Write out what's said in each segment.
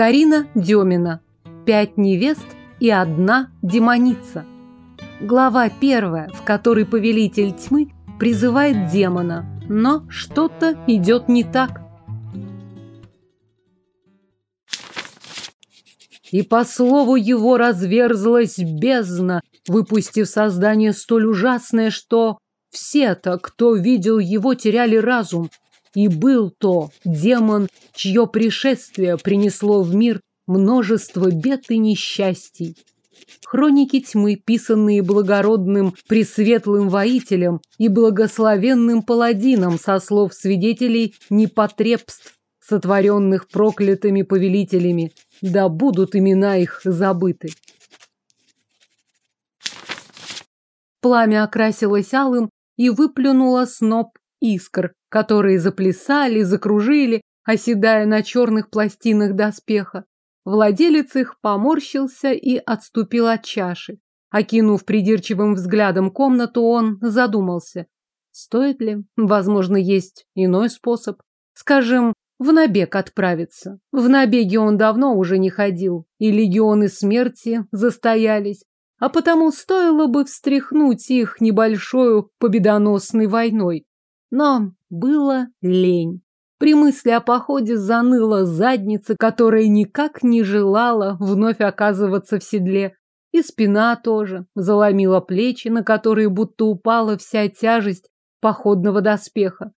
Карина Демина. Пять невест и одна демоница. Глава первая, в которой повелитель тьмы призывает демона, но что-то идет не так. И по слову его разверзлась бездна, выпустив создание столь ужасное, что все-то, кто видел его, теряли разум. И был то демон, чье пришествие принесло в мир множество бед и несчастий. Хроники тьмы, писанные благородным пресветлым воителем и благословенным паладином со слов свидетелей непотребств, сотворенных проклятыми повелителями, да будут имена их забыты. Пламя окрасилось алым и выплюнуло сноп искр, которые заплясали, закружили, оседая на черных пластинах доспеха. Владелец их поморщился и отступил от чаши. Окинув придирчивым взглядом комнату, он задумался. Стоит ли? Возможно, есть иной способ. Скажем, в набег отправиться. В набеге он давно уже не ходил, и легионы смерти застоялись, а потому стоило бы встряхнуть их небольшой победоносной войной. Но было лень. При мысли о походе заныла задница, которая никак не желала вновь оказываться в седле. И спина тоже заломила плечи, на которые будто упала вся тяжесть походного доспеха.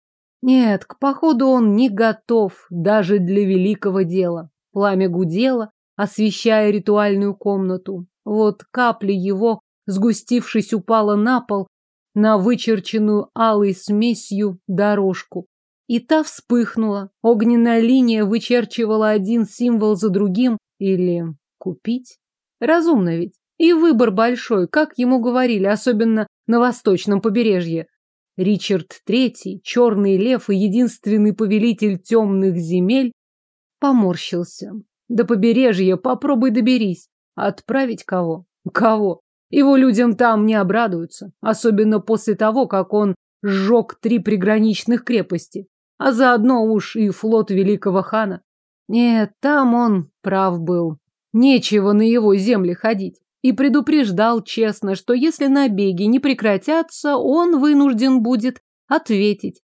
Нет, к походу он не готов даже для великого дела. Пламя гудело, освещая ритуальную комнату. Вот капли его, сгустившись, упала на пол, на вычерченную алой смесью дорожку. И та вспыхнула. Огненная линия вычерчивала один символ за другим. Или купить? Разумно ведь. И выбор большой, как ему говорили, особенно на восточном побережье. Ричард III, черный лев и единственный повелитель темных земель, поморщился. До побережья попробуй доберись. Отправить кого? Кого? Его людям там не обрадуются, особенно после того, как он сжег три приграничных крепости а заодно уж и флот великого хана. Нет, там он прав был. Нечего на его земли ходить. И предупреждал честно, что если набеги не прекратятся, он вынужден будет ответить.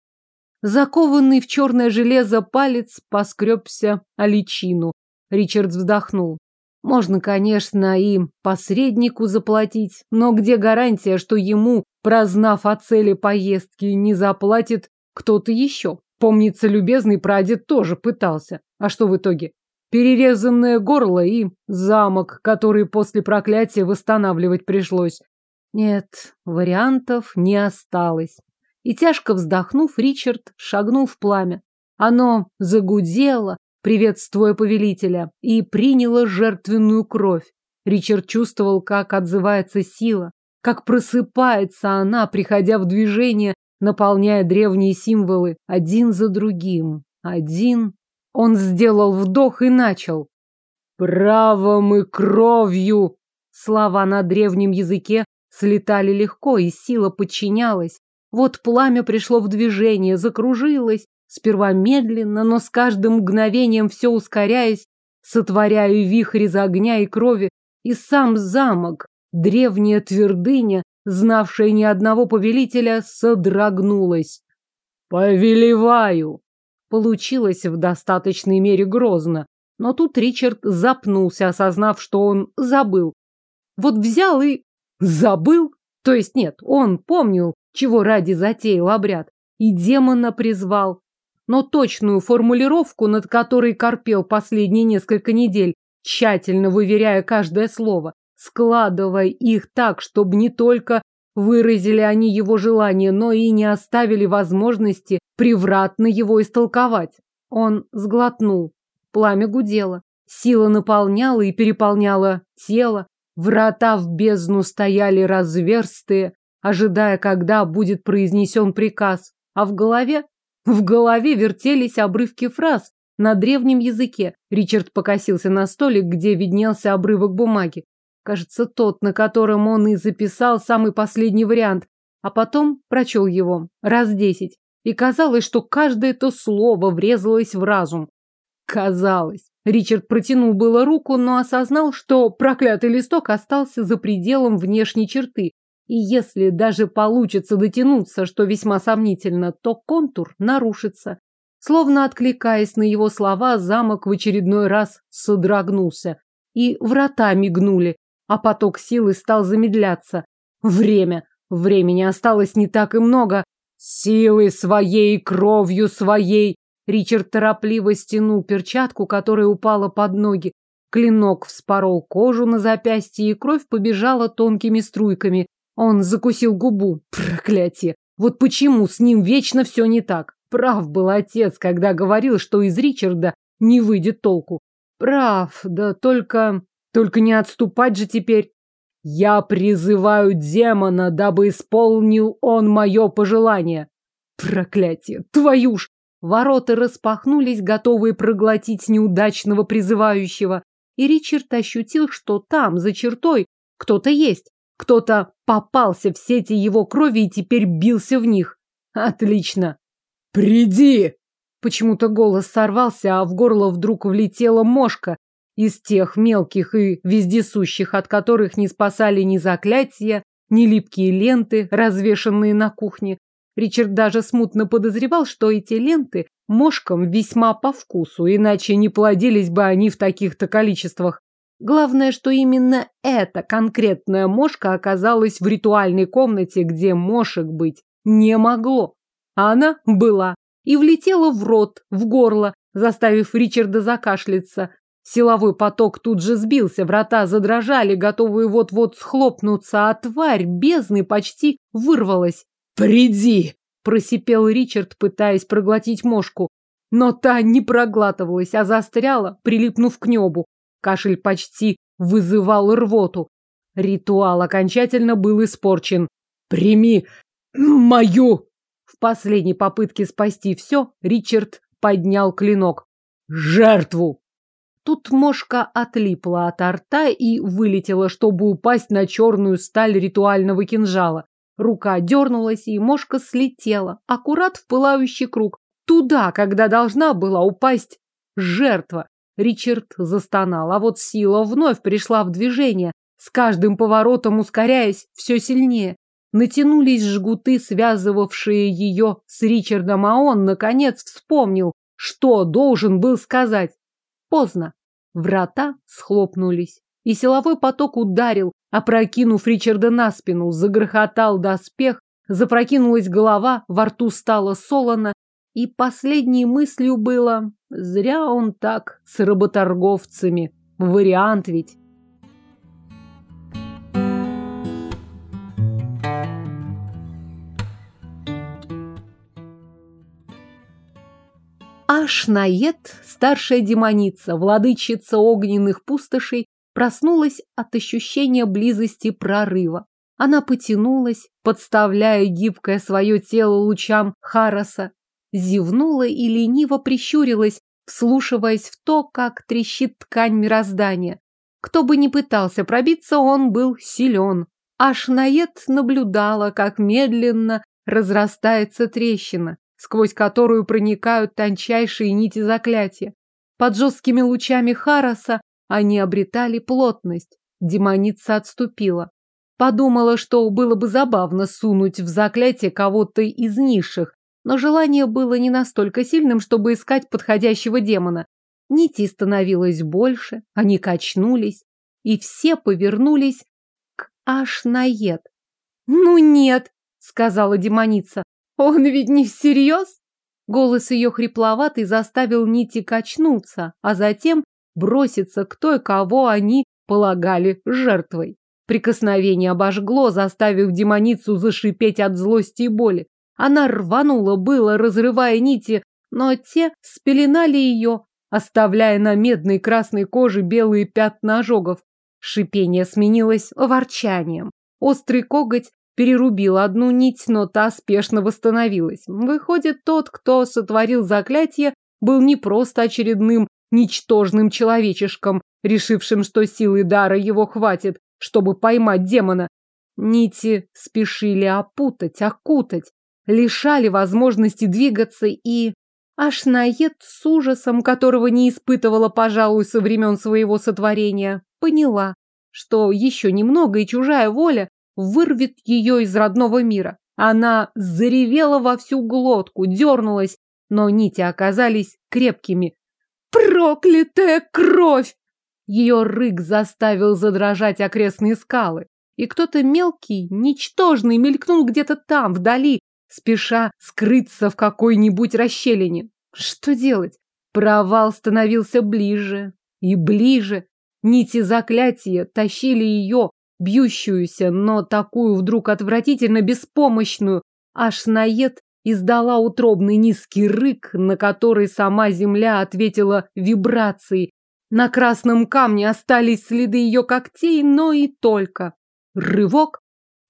Закованный в черное железо палец поскребся о личину. Ричард вздохнул. Можно, конечно, и посреднику заплатить, но где гарантия, что ему, прознав о цели поездки, не заплатит кто-то еще? Помнится, любезный прадед тоже пытался. А что в итоге? Перерезанное горло и замок, который после проклятия восстанавливать пришлось. Нет, вариантов не осталось. И тяжко вздохнув, Ричард шагнул в пламя. Оно загудело, приветствуя повелителя, и приняло жертвенную кровь. Ричард чувствовал, как отзывается сила, как просыпается она, приходя в движение наполняя древние символы один за другим. Один. Он сделал вдох и начал. «Правом и кровью!» Слова на древнем языке слетали легко, и сила подчинялась. Вот пламя пришло в движение, закружилось, сперва медленно, но с каждым мгновением все ускоряясь, сотворяя вихрь из огня и крови, и сам замок, древняя твердыня, знавшая ни одного повелителя, содрогнулась. «Повелеваю!» Получилось в достаточной мере грозно, но тут Ричард запнулся, осознав, что он забыл. Вот взял и... забыл? То есть нет, он помнил, чего ради затеял обряд, и демона призвал. Но точную формулировку, над которой корпел последние несколько недель, тщательно выверяя каждое слово, складывая их так, чтобы не только выразили они его желание, но и не оставили возможности превратно его истолковать. Он сглотнул. Пламя гудело. Сила наполняла и переполняла тело. Врата в бездну стояли разверстые, ожидая, когда будет произнесен приказ. А в голове? В голове вертелись обрывки фраз на древнем языке. Ричард покосился на столик, где виднелся обрывок бумаги. Кажется, тот, на котором он и записал самый последний вариант, а потом прочел его раз десять. И казалось, что каждое то слово врезалось в разум. Казалось. Ричард протянул было руку, но осознал, что проклятый листок остался за пределом внешней черты. И если даже получится дотянуться, что весьма сомнительно, то контур нарушится. Словно откликаясь на его слова, замок в очередной раз содрогнулся. И врата мигнули, а поток силы стал замедляться. Время. Времени осталось не так и много. Силы своей, кровью своей. Ричард торопливо стянул перчатку, которая упала под ноги. Клинок вспорол кожу на запястье, и кровь побежала тонкими струйками. Он закусил губу. Проклятие! Вот почему с ним вечно все не так? Прав был отец, когда говорил, что из Ричарда не выйдет толку. Прав, да только... Только не отступать же теперь. Я призываю демона, дабы исполнил он мое пожелание. Проклятие, твою ж! Ворота распахнулись, готовые проглотить неудачного призывающего. И Ричард ощутил, что там, за чертой, кто-то есть. Кто-то попался в сети его крови и теперь бился в них. Отлично. «Приди!» Почему-то голос сорвался, а в горло вдруг влетела мошка из тех мелких и вездесущих, от которых не спасали ни заклятия, ни липкие ленты, развешанные на кухне. Ричард даже смутно подозревал, что эти ленты мошкам весьма по вкусу, иначе не плодились бы они в таких-то количествах. Главное, что именно эта конкретная мошка оказалась в ритуальной комнате, где мошек быть не могло. А она была и влетела в рот, в горло, заставив Ричарда закашляться. Силовой поток тут же сбился, врата задрожали, готовые вот-вот схлопнуться, а тварь бездны почти вырвалась. «Приди!» – просипел Ричард, пытаясь проглотить мошку. Но та не проглатывалась, а застряла, прилипнув к небу. Кашель почти вызывал рвоту. Ритуал окончательно был испорчен. «Прими мою в последней попытке спасти все, Ричард поднял клинок. «Жертву!» Тут мошка отлипла от рта и вылетела, чтобы упасть на черную сталь ритуального кинжала. Рука дернулась, и мошка слетела, аккурат в пылающий круг. Туда, когда должна была упасть жертва. Ричард застонал, а вот сила вновь пришла в движение, с каждым поворотом ускоряясь все сильнее. Натянулись жгуты, связывавшие ее с Ричардом, а он, наконец, вспомнил, что должен был сказать. Поздно. Врата схлопнулись, и силовой поток ударил, опрокинув Ричарда на спину, загрохотал доспех, запрокинулась голова, во рту стало солоно, и последней мыслью было «Зря он так с работорговцами. Вариант ведь». Ашнает, старшая демоница, владычица огненных пустошей, проснулась от ощущения близости прорыва. Она потянулась, подставляя гибкое свое тело лучам Хараса, зевнула и лениво прищурилась, вслушиваясь в то, как трещит ткань мироздания. Кто бы ни пытался пробиться, он был силен. Ашнает наблюдала, как медленно разрастается трещина сквозь которую проникают тончайшие нити заклятия. Под жесткими лучами Хараса они обретали плотность. Демоница отступила. Подумала, что было бы забавно сунуть в заклятие кого-то из низших, но желание было не настолько сильным, чтобы искать подходящего демона. Нити становилось больше, они качнулись, и все повернулись к Ашнаед. «Ну нет», — сказала демоница, он ведь не всерьез? Голос ее хрипловатый заставил Нити качнуться, а затем броситься к той, кого они полагали жертвой. Прикосновение обожгло, заставив демоницу зашипеть от злости и боли. Она рванула было, разрывая нити, но те спеленали ее, оставляя на медной красной коже белые пятна ожогов. Шипение сменилось ворчанием. Острый коготь перерубил одну нить, но та спешно восстановилась. Выходит, тот, кто сотворил заклятие, был не просто очередным ничтожным человечешком, решившим, что силы дара его хватит, чтобы поймать демона. Нити спешили опутать, окутать, лишали возможности двигаться и Аж с ужасом, которого не испытывала, пожалуй, со времен своего сотворения, поняла, что еще немного и чужая воля вырвет ее из родного мира. Она заревела во всю глотку, дернулась, но нити оказались крепкими. «Проклятая кровь!» Ее рык заставил задрожать окрестные скалы, и кто-то мелкий, ничтожный мелькнул где-то там, вдали, спеша скрыться в какой-нибудь расщелине. Что делать? Провал становился ближе и ближе. Нити заклятия тащили ее, бьющуюся, но такую вдруг отвратительно беспомощную. Аж наед издала утробный низкий рык, на который сама земля ответила вибрацией. На красном камне остались следы ее когтей, но и только. Рывок,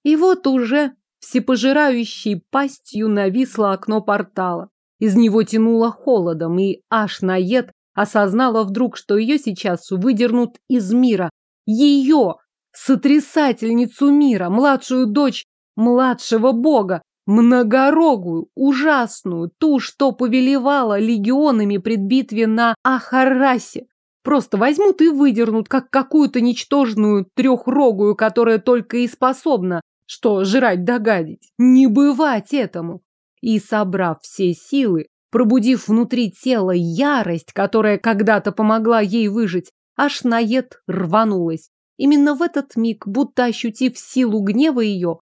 и вот уже всепожирающей пастью нависло окно портала. Из него тянуло холодом, и аж наед осознала вдруг, что ее сейчас выдернут из мира. Ее, сотрясательницу мира, младшую дочь младшего бога, многорогую, ужасную, ту, что повелевала легионами при битве на Ахарасе. Просто возьмут и выдернут, как какую-то ничтожную трехрогую, которая только и способна что жрать да гадить. Не бывать этому. И, собрав все силы, пробудив внутри тела ярость, которая когда-то помогла ей выжить, аж наед рванулась. Именно в этот миг, будто ощутив силу гнева ее,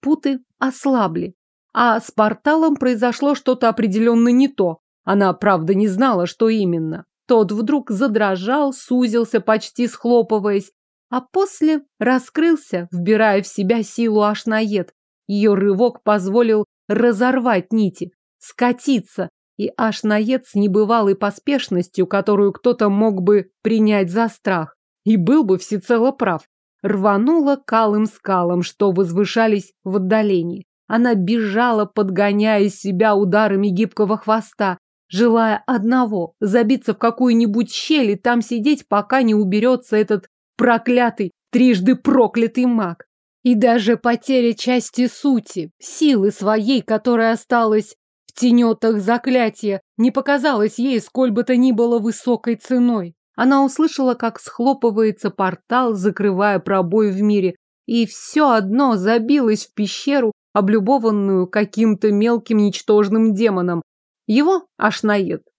путы ослабли. А с порталом произошло что-то определенно не то. Она, правда, не знала, что именно. Тот вдруг задрожал, сузился, почти схлопываясь, а после раскрылся, вбирая в себя силу Ашнаед. Ее рывок позволил разорвать нити, скатиться, и Ашнаед с небывалой поспешностью, которую кто-то мог бы принять за страх, и был бы всецело прав, рванула калым скалам, что возвышались в отдалении. Она бежала, подгоняя себя ударами гибкого хвоста, желая одного – забиться в какую-нибудь щель и там сидеть, пока не уберется этот проклятый, трижды проклятый маг. И даже потеря части сути, силы своей, которая осталась в тенетах заклятия, не показалась ей сколь бы то ни было высокой ценой. Она услышала, как схлопывается портал, закрывая пробой в мире, и все одно забилось в пещеру, облюбованную каким-то мелким ничтожным демоном. Его аж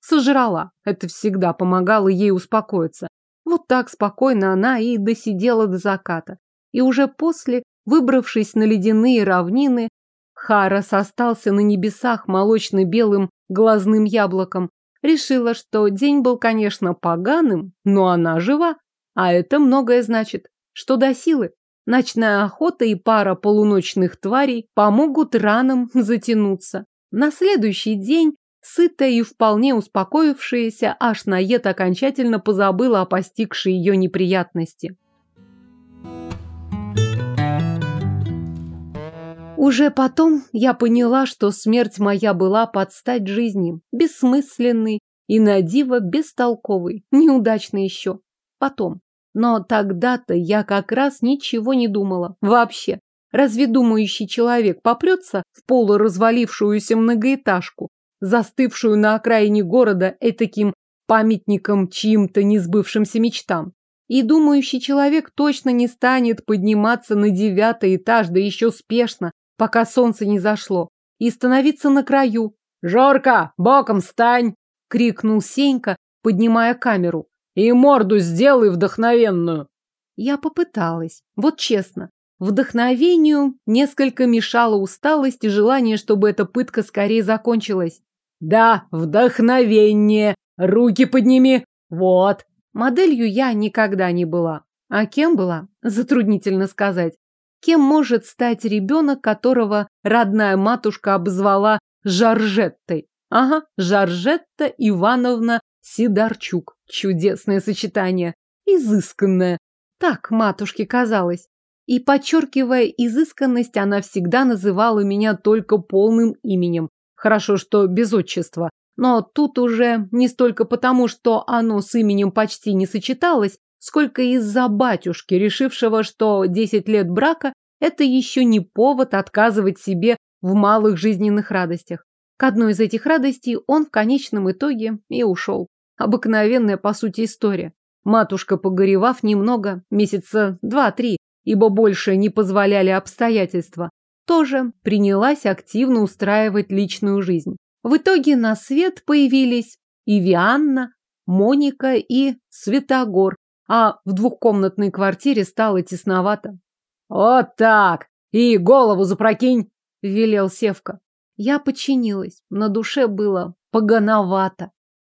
сожрала. Это всегда помогало ей успокоиться. Вот так спокойно она и досидела до заката. И уже после, выбравшись на ледяные равнины, Харас остался на небесах молочно-белым глазным яблоком. Решила, что день был, конечно, поганым, но она жива. А это многое значит. Что до силы, ночная охота и пара полуночных тварей помогут ранам затянуться. На следующий день Сытая и вполне успокоившаяся, аж Наед окончательно позабыла о постигшей ее неприятности. Уже потом я поняла, что смерть моя была под стать жизни, бессмысленной и на диво бестолковой, неудачной еще. Потом. Но тогда-то я как раз ничего не думала. Вообще. Разве думающий человек попрется в полуразвалившуюся многоэтажку, застывшую на окраине города этаким памятником чьим-то несбывшимся мечтам. И думающий человек точно не станет подниматься на девятый этаж, да еще спешно, пока солнце не зашло, и становиться на краю. «Жорка, боком стань!» — крикнул Сенька, поднимая камеру. «И морду сделай вдохновенную!» Я попыталась, вот честно. Вдохновению несколько мешала усталость и желание, чтобы эта пытка скорее закончилась. Да, вдохновение. Руки подними. Вот. Моделью я никогда не была. А кем была? Затруднительно сказать. Кем может стать ребенок, которого родная матушка обозвала Жаржеттой? Ага, Жаржетта Ивановна Сидорчук. Чудесное сочетание. Изысканное. Так матушке казалось. И, подчеркивая изысканность, она всегда называла меня только полным именем. Хорошо, что без отчества. Но тут уже не столько потому, что оно с именем почти не сочеталось, сколько из-за батюшки, решившего, что 10 лет брака – это еще не повод отказывать себе в малых жизненных радостях. К одной из этих радостей он в конечном итоге и ушел. Обыкновенная, по сути, история. Матушка, погоревав немного, месяца два-три, ибо больше не позволяли обстоятельства, тоже принялась активно устраивать личную жизнь. В итоге на свет появились и Вианна, Моника и Светогор, а в двухкомнатной квартире стало тесновато. «Вот так! И голову запрокинь!» — велел Севка. Я подчинилась, на душе было погановато.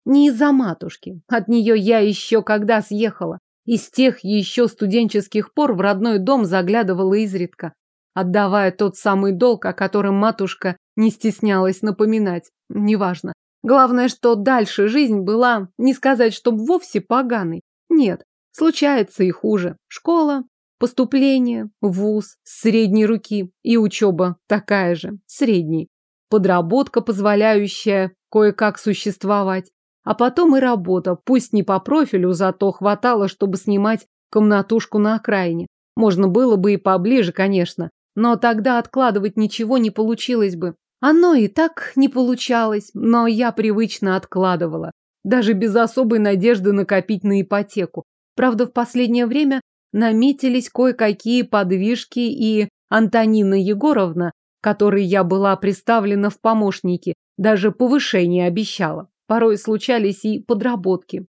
Не из-за матушки, от нее я еще когда съехала. Из тех еще студенческих пор в родной дом заглядывала изредка, отдавая тот самый долг, о котором матушка не стеснялась напоминать. Неважно. Главное, что дальше жизнь была, не сказать, чтоб вовсе поганой. Нет, случается и хуже. Школа, поступление, вуз, средней руки и учеба такая же, средней. Подработка, позволяющая кое-как существовать. А потом и работа, пусть не по профилю, зато хватало, чтобы снимать комнатушку на окраине. Можно было бы и поближе, конечно, но тогда откладывать ничего не получилось бы. Оно и так не получалось, но я привычно откладывала, даже без особой надежды накопить на ипотеку. Правда, в последнее время наметились кое-какие подвижки, и Антонина Егоровна, которой я была представлена в помощники, даже повышение обещала. Порой случались и подработки.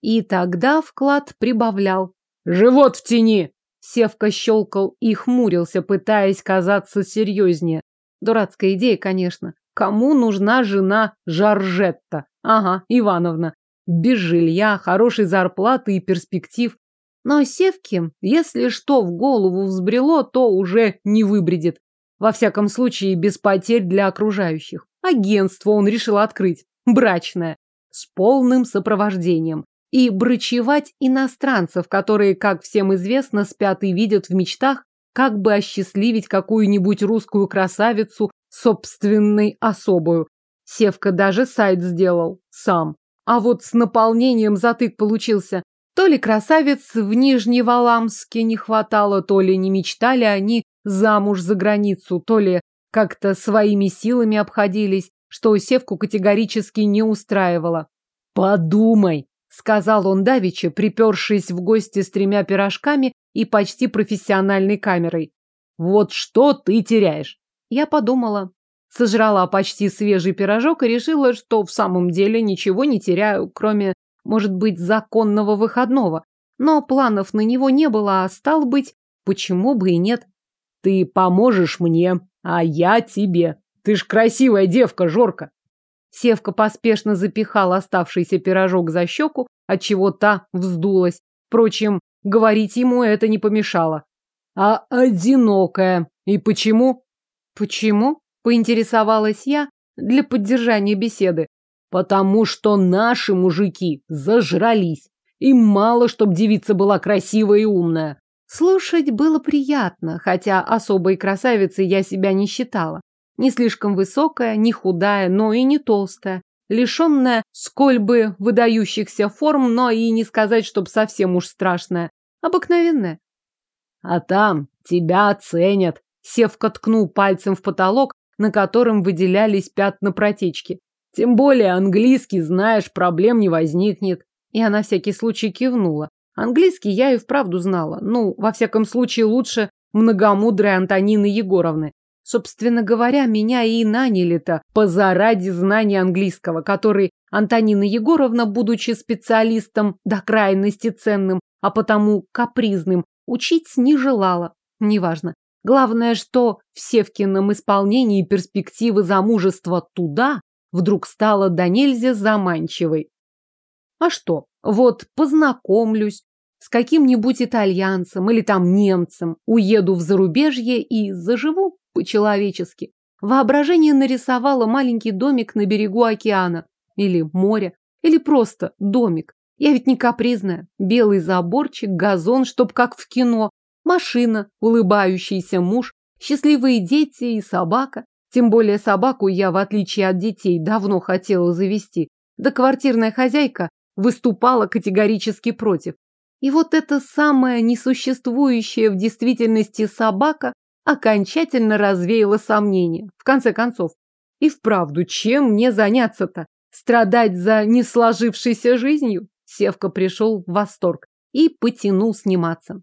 И тогда вклад прибавлял. «Живот в тени!» Севка щелкал и хмурился, пытаясь казаться серьезнее. Дурацкая идея, конечно. Кому нужна жена Жаржетта? Ага, Ивановна. Без жилья, хорошей зарплаты и перспектив. Но Севке, если что в голову взбрело, то уже не выбредет. Во всяком случае, без потерь для окружающих. Агентство он решил открыть. Брачное. С полным сопровождением и брычевать иностранцев, которые, как всем известно, спят и видят в мечтах, как бы осчастливить какую-нибудь русскую красавицу собственной особою. Севка даже сайт сделал сам. А вот с наполнением затык получился. То ли красавец в Нижневаламске не хватало, то ли не мечтали они замуж за границу, то ли как-то своими силами обходились, что Севку категорически не устраивало. «Подумай!» Сказал он давеча, припершись в гости с тремя пирожками и почти профессиональной камерой. Вот что ты теряешь? Я подумала, сожрала почти свежий пирожок и решила, что в самом деле ничего не теряю, кроме, может быть, законного выходного. Но планов на него не было, а стал быть, почему бы и нет. Ты поможешь мне, а я тебе. Ты ж красивая девка, Жорка. Севка поспешно запихал оставшийся пирожок за щеку, отчего та вздулась. Впрочем, говорить ему это не помешало. А одинокая. И почему? Почему? Поинтересовалась я для поддержания беседы. Потому что наши мужики зажрались. Им мало, чтоб девица была красивая и умная. Слушать было приятно, хотя особой красавицей я себя не считала. Не слишком высокая, не худая, но и не толстая. Лишенная сколь бы выдающихся форм, но и не сказать, чтоб совсем уж страшная. Обыкновенная. А там тебя оценят. Севка ткнул пальцем в потолок, на котором выделялись пятна протечки. Тем более английский, знаешь, проблем не возникнет. И она всякий случай кивнула. Английский я и вправду знала. Ну, во всяком случае, лучше многомудрой Антонины Егоровны. Собственно говоря, меня и наняли-то позаради знания английского, который Антонина Егоровна, будучи специалистом до крайности ценным, а потому капризным, учить не желала. Неважно. Главное, что в Севкином исполнении перспективы замужества туда вдруг стало до нельзя заманчивой. А что, вот познакомлюсь с каким-нибудь итальянцем или там немцем, уеду в зарубежье и заживу по-человечески. Воображение нарисовало маленький домик на берегу океана. Или моря. Или просто домик. Я ведь не капризная. Белый заборчик, газон, чтоб как в кино. Машина, улыбающийся муж, счастливые дети и собака. Тем более собаку я, в отличие от детей, давно хотела завести. Да квартирная хозяйка выступала категорически против. И вот эта самая несуществующая в действительности собака окончательно развеяло сомнения. В конце концов, И вправду, чем мне заняться-то? Страдать за не сложившейся жизнью? Севка пришел в восторг и потянул сниматься.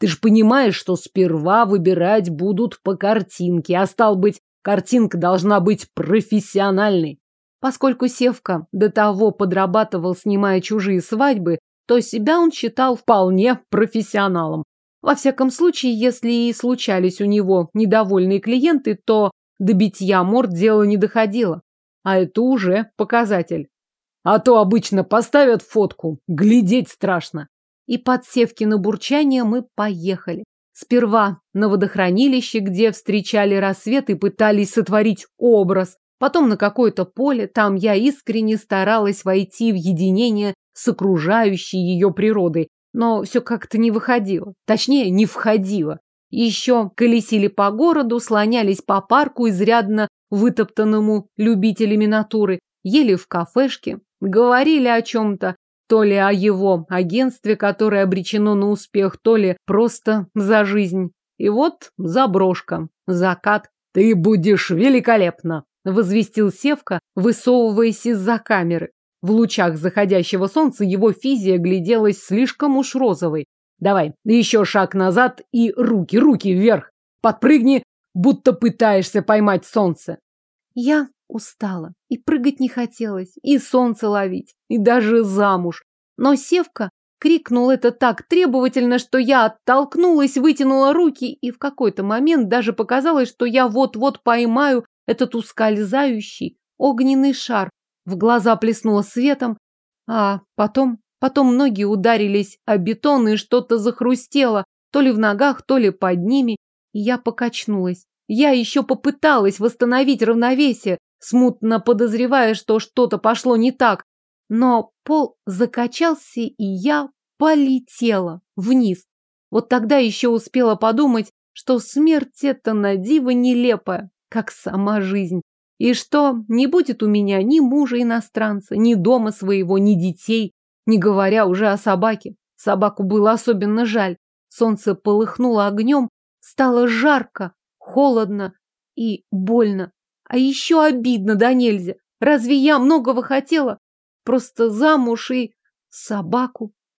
Ты ж понимаешь, что сперва выбирать будут по картинке, а стал быть, картинка должна быть профессиональной. Поскольку Севка до того подрабатывал, снимая чужие свадьбы, то себя он считал вполне профессионалом. Во всяком случае, если и случались у него недовольные клиенты, то до битья морд дело не доходило. А это уже показатель. А то обычно поставят фотку, глядеть страшно. И под Севкино бурчание мы поехали. Сперва на водохранилище, где встречали рассвет и пытались сотворить образ. Потом на какое-то поле, там я искренне старалась войти в единение с окружающей ее природой, но все как-то не выходило. Точнее, не входило. Еще колесили по городу, слонялись по парку, изрядно вытоптанному любителями натуры, ели в кафешке, говорили о чем-то, то ли о его агентстве, которое обречено на успех, то ли просто за жизнь. И вот заброшка, закат. «Ты будешь великолепно!» – возвестил Севка, высовываясь из-за камеры. В лучах заходящего солнца его физия гляделась слишком уж розовой. Давай, еще шаг назад и руки, руки вверх. Подпрыгни, будто пытаешься поймать солнце. Я устала, и прыгать не хотелось, и солнце ловить, и даже замуж. Но Севка крикнул это так требовательно, что я оттолкнулась, вытянула руки, и в какой-то момент даже показалось, что я вот-вот поймаю этот ускользающий огненный шар, в глаза плеснуло светом, а потом, потом ноги ударились о бетон и что-то захрустело, то ли в ногах, то ли под ними, и я покачнулась. Я еще попыталась восстановить равновесие, смутно подозревая, что что-то пошло не так, но пол закачался, и я полетела вниз. Вот тогда еще успела подумать, что смерть это на диво нелепая, как сама жизнь. И что не будет у меня ни мужа иностранца, ни дома своего, ни детей, не говоря уже о собаке. Собаку было особенно жаль. Солнце полыхнуло огнем, стало жарко, холодно и больно. А еще обидно да нельзя. Разве я многого хотела? Просто замуж и собаку.